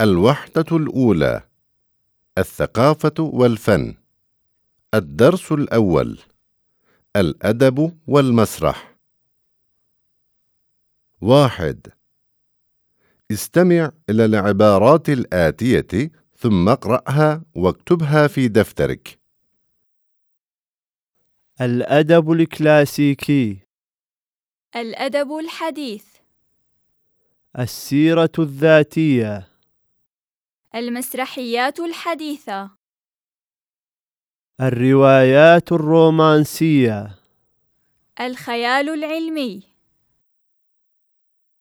الوحدة الأولى الثقافة والفن الدرس الأول الأدب والمسرح. واحد استمع إلى العبارات الآتية ثم اقرأها واكتبها في دفترك. الأدب الكلاسيكي. الأدب الحديث. السيرة الذاتية. المسرحيات الحديثة. الروايات الرومانسية. الخيال العلمي.